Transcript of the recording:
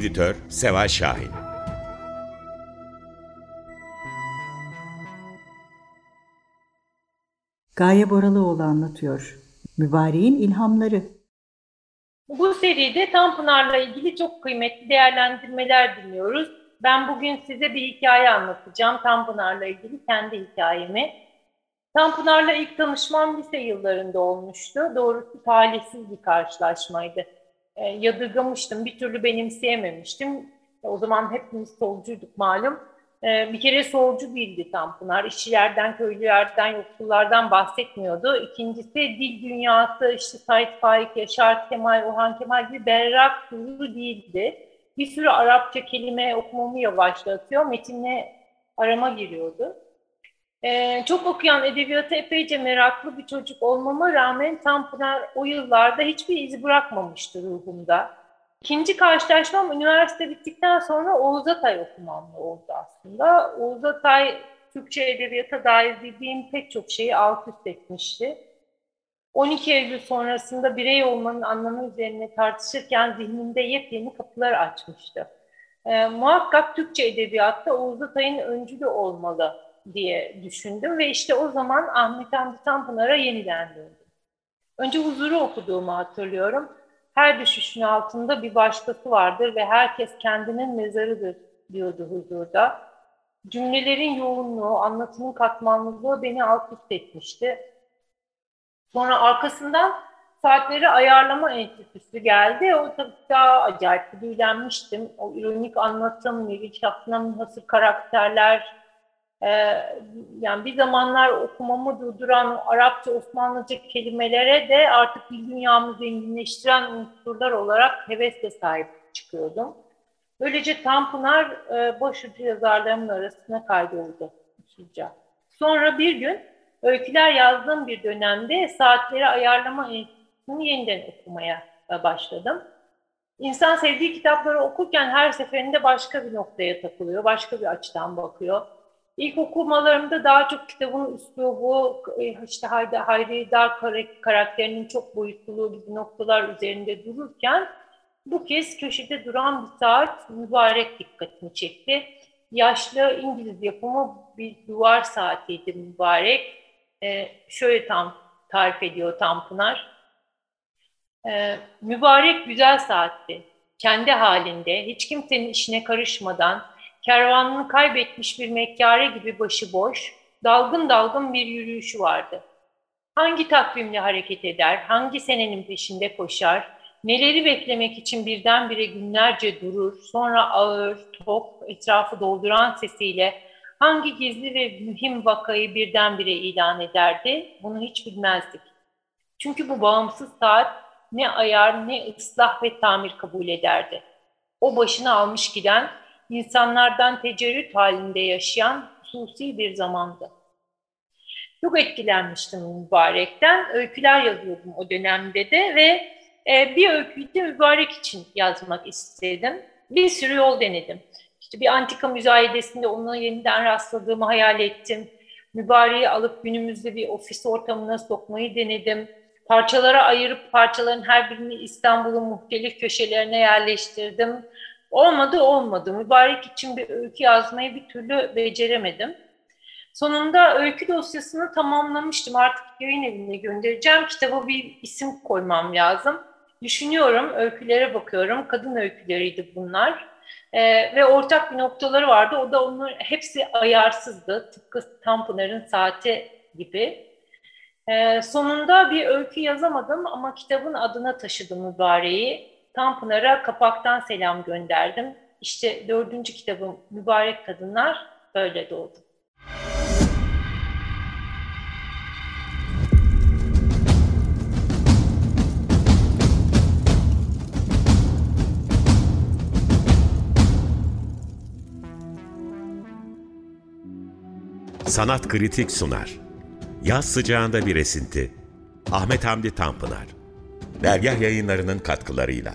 Editör Seval Şahin Gaye Boralıoğlu anlatıyor. Mübareğin ilhamları. Bu seride Tanpınar'la ilgili çok kıymetli değerlendirmeler dinliyoruz. Ben bugün size bir hikaye anlatacağım. Tanpınar'la ilgili kendi hikayemi. Tanpınar'la ilk tanışmam lise yıllarında olmuştu. Doğrusu talihsiz bir karşılaşmaydı e, yadırgamıştım. Bir türlü benimseyememiştim. O zaman hepimiz solcuyduk malum. E, bir kere solcu değildi Tanpınar. İşçilerden, köylülerden, yoksullardan bahsetmiyordu. İkincisi dil dünyası, işte Said Faik, Yaşar Kemal, Orhan Kemal gibi berrak duru değildi. Bir sürü Arapça kelime okumamı yavaşlatıyor. Metinle arama giriyordu. Ee, çok okuyan, edebiyata epeyce meraklı bir çocuk olmama rağmen Tanpınar o yıllarda hiçbir iz bırakmamıştı ruhumda. İkinci karşılaşmam üniversite bittikten sonra Oğuz Atay okumamla oldu aslında. Oğuz Atay Türkçe edebiyata dair bildiğim pek çok şeyi alt üst etmişti. 12 Eylül sonrasında birey olmanın anlamı üzerine tartışırken zihnimde yepyeni kapılar açmıştı. E, muhakkak Türkçe edebiyatta Oğuz Atay'ın öncülü olmalı diye düşündüm ve işte o zaman Ahmet Hamdi Tanpınar'a yeniden döndüm. Önce Huzur'u okuduğumu hatırlıyorum. Her düşüşün altında bir başkası vardır ve herkes kendinin mezarıdır diyordu Huzur'da. Cümlelerin yoğunluğu, anlatımın katmanlılığı beni alt üst etmişti. Sonra arkasından saatleri ayarlama enstitüsü geldi. O tabii daha acayip büyülenmiştim. O ironik anlatım, Şahsına hasır karakterler, ee, yani bir zamanlar okumamı durduran Arapça, Osmanlıca kelimelere de artık bir dünyamı zenginleştiren unsurlar olarak hevesle sahip çıkıyordum. Böylece Tanpınar e, başucu yazarlarımın arasına kaydoldu usulca. Sonra bir gün öyküler yazdığım bir dönemde saatleri ayarlama enstitüsünü yeniden okumaya başladım. İnsan sevdiği kitapları okurken her seferinde başka bir noktaya takılıyor, başka bir açıdan bakıyor İlk okumalarımda daha çok kitabın üslubu, e, işte Hayri, Dar karakterinin çok boyutluluğu gibi noktalar üzerinde dururken bu kez köşede duran bir saat mübarek dikkatimi çekti. Yaşlı İngiliz yapımı bir duvar saatiydi mübarek. Ee, şöyle tam tarif ediyor Tanpınar. Ee, mübarek güzel saatti. Kendi halinde, hiç kimsenin işine karışmadan, kervanını kaybetmiş bir mekkare gibi başıboş, dalgın dalgın bir yürüyüşü vardı. Hangi takvimle hareket eder, hangi senenin peşinde koşar, neleri beklemek için birdenbire günlerce durur, sonra ağır, tok, etrafı dolduran sesiyle hangi gizli ve mühim vakayı birdenbire ilan ederdi, bunu hiç bilmezdik. Çünkü bu bağımsız saat ne ayar ne ıslah ve tamir kabul ederdi. O başını almış giden insanlardan tecerrüt halinde yaşayan hususi bir zamandı. Çok etkilenmiştim mübarekten. Öyküler yazıyordum o dönemde de ve e, bir öyküyü de mübarek için yazmak istedim. Bir sürü yol denedim. İşte bir antika müzayedesinde ona yeniden rastladığımı hayal ettim. Mübareği alıp günümüzde bir ofis ortamına sokmayı denedim. Parçalara ayırıp parçaların her birini İstanbul'un muhtelif köşelerine yerleştirdim Olmadı olmadı. Mübarek için bir öykü yazmayı bir türlü beceremedim. Sonunda öykü dosyasını tamamlamıştım. Artık yayın evine göndereceğim. Kitaba bir isim koymam lazım. Düşünüyorum, öykülere bakıyorum. Kadın öyküleriydi bunlar. Ee, ve ortak bir noktaları vardı. O da onun hepsi ayarsızdı. Tıpkı Tanpınar'ın saati gibi. Ee, sonunda bir öykü yazamadım ama kitabın adına taşıdım mübareği. Tanpınar'a kapaktan selam gönderdim. İşte dördüncü kitabım Mübarek Kadınlar böyle doğdu. Sanat Kritik sunar. Yaz sıcağında bir esinti. Ahmet Hamdi Tanpınar. Dergah yayınlarının katkılarıyla.